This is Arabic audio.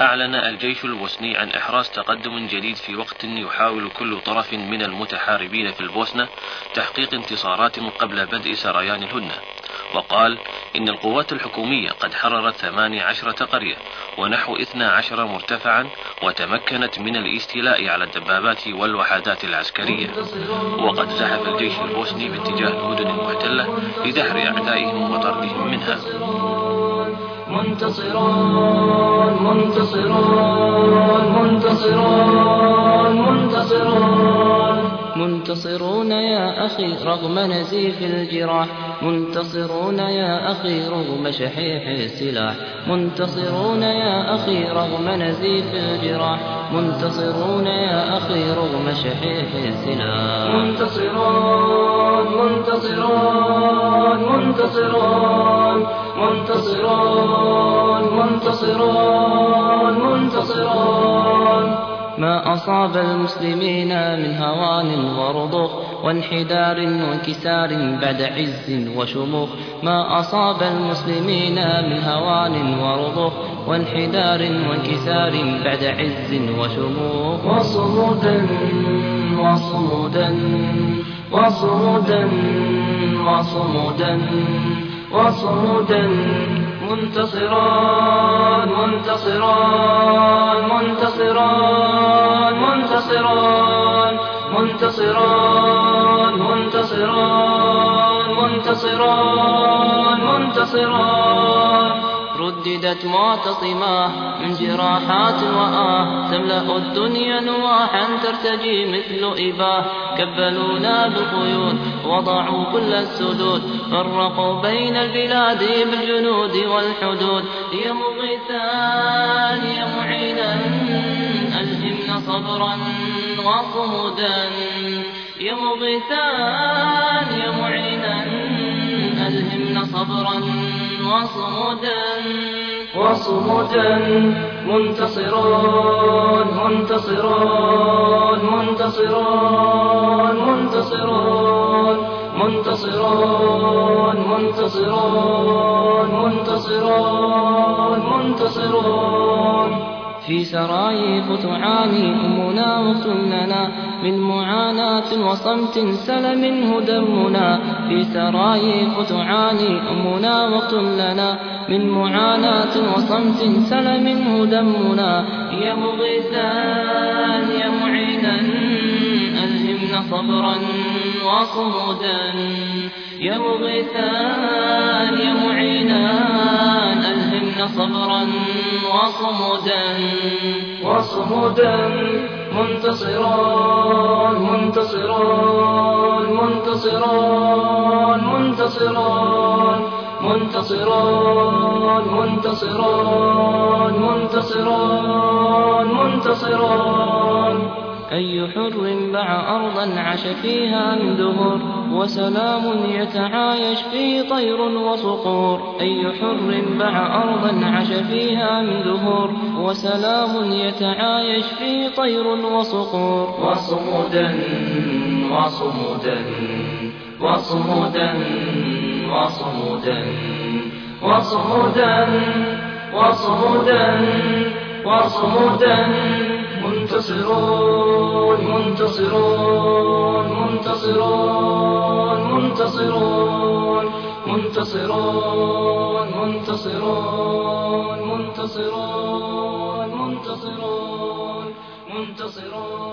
أعلن الجيش البوسني عن إحراز تقدم جديد في وقت يحاول كل طرف من المتحاربين في البوسنة تحقيق انتصارات قبل بدء سريان الهدنة وقال إن القوات الحكومية قد حررت ثماني عشرة قرية ونحو اثنى عشر مرتفعا وتمكنت من الاستيلاء على الدبابات والوحدات العسكرية. وقد زحف الجيش البوسني باتجاه المدن المحتلة لدحر أعدائهم وطردهم منها. منتصرون منتصرون منتصرون منتصرون منتصرون يا أخي رغم نزيف الجراح منتصرون يا أخي رغم شحيح السلاح. منتصرون يا أخي رغم نزيف الجراح منتصرون يا أخي رغم شحيح السلاح. منتصرون منتصرون منتصرون منتصرون منتصرون منتصرون ما أصاب المسلمين من هوان ورضخ وانحدار وانكسار بعد عز وشموخ. ما أصاب المسلمين من هوان ورضخ وانحدار وانكسار بعد عز وشموخ. وصمودا وصمودا وصمودا وصمودا. وصمودا منتصران منتصران منتصران منتصران منتصران منتصران منتصران منتصران رددت معتصمة من جراحات وآه تملأ الدنيا نواحا ترتجي مثل إباه. كبلونا بالقيود وضعوا كل السدود. فرقوا بين البلاد بالجنود والحدود. يا مغيثان يا معينا ألهمنا صبرا وصمودا. يا مغيثان يا معينا ألهمنا صبرا وصمودا وصمودا منتصرون منتصرون منتصرون منتصرون منتصرون منتصرون منتصرون منتصرون في سرايف تعاني أمنا وسننا من معاناة وصمت سل منه دمنا. في سرايف تعاني أمنا وسننا من معاناة وصمت سل منه دمنا. يا مغيثان يا معينا ألهمنا صبرا وصمودا يا مغيثان يا معينا وصمودا وصمودا منتصرون منتصرون منتصرون منتصرون منتصرون منتصرون منتصرون منتصرون أي حر باع أرضا عاش فيها من دهر وسلام يتعايش فيه طير وصقور. أي حر باع أرضا عاش فيها من دهر وسلام يتعايش فيه طير وصقور. وصمودا وصمودا وصمودا وصمودا وصمودا وصمودا وصمودا. منتصرون منتصرون منتصرون منتصرون منتصرون منتصرون منتصرون منتصرون